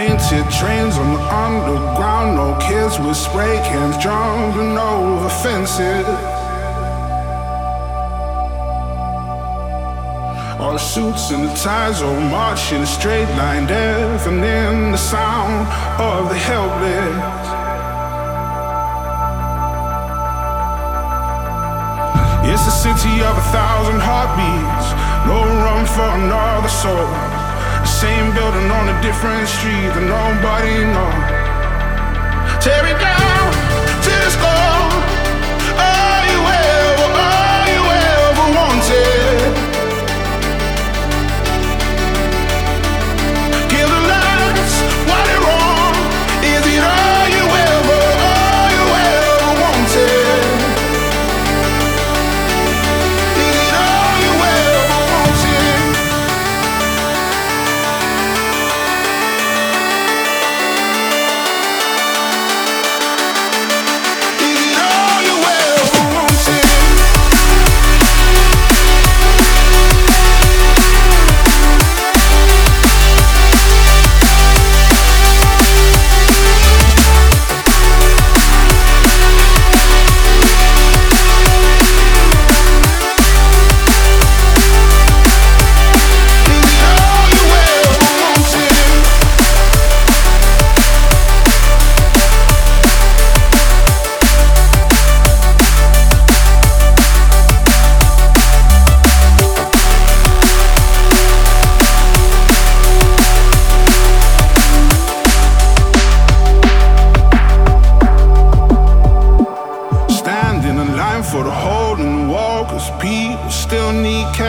Painted trains on the underground, no kids with spray cans jumping over fences. All suits and the ties all march in a straight line, deafening the sound of the helpless. It's a city of a thousand heartbeats, no room for another soul. Same building on a different street that nobody knows. Tear it down